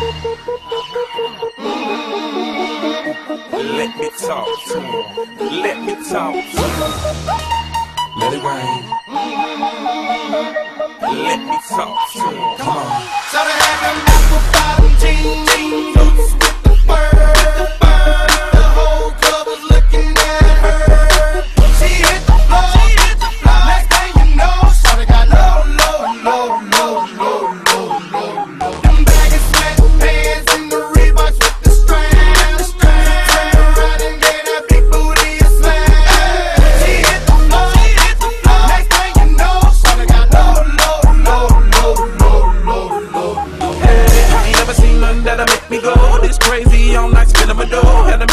Let me talk to him. Let me talk to him. Let it rain. Let me talk to him. Come on.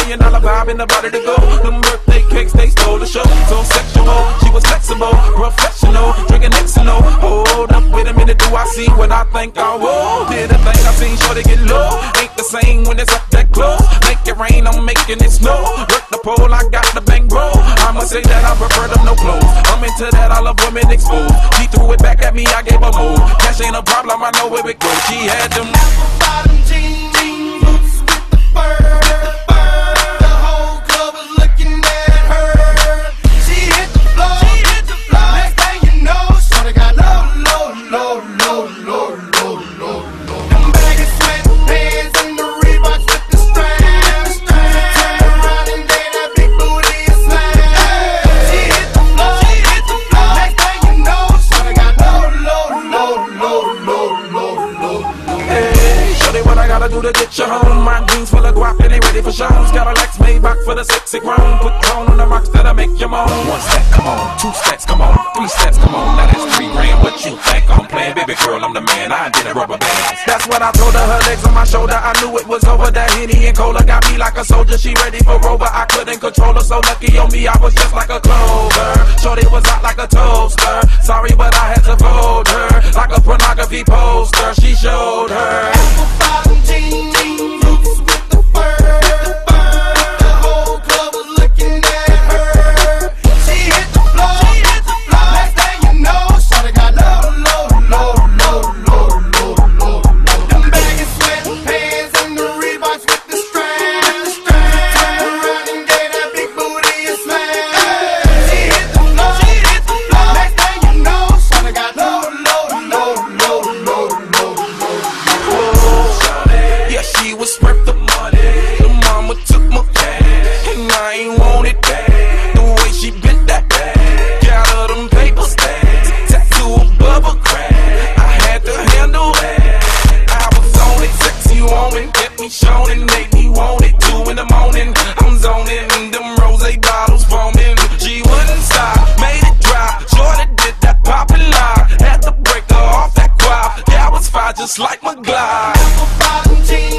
Million dollar vibe the body to go. Them birthday cakes, they stole the show. So sexual, she was flexible, professional, drinking Xano. Hold up, wait a minute, do I see what I think I will? Did a thing I seen, sure to get low. Ain't the same when it's up that close. Make it rain, I'm making it snow. Work the pole, I got the bang bro. I'ma say that I prefer them no clothes. I'm into that, I love women exposed. She threw it back at me, I gave her more. Cash ain't a problem, I know where it goes. She had them. Gotta do to get you home. My jeans full of guap and they ready for shows. Got a Lex Maybach for the sexy grown. Put tone on the rocks that'll make you moan. One step, come on. Two steps, come on. Three steps, come on. Now that's three grand. What you think I'm playing? Baby girl, I'm the man. I did a rubber band. That's what I told her. Her legs on my shoulder. I knew it was over. That Henny and Cola got me like a soldier. She ready for Rover. I couldn't control her. So lucky on me, I was just like a clover. Shorty was hot like a toaster. Sorry, but I had to fold her. Like a pornography poster. She showed her. ain't shown and make me want it. Two in the morning, I'm zoning. in Them rose bottles foaming. She wouldn't stop, made it drop. Jordan did that poppin' lie. Had to break her off that quad. That was fire, just like my glide. Apple bottom jeans.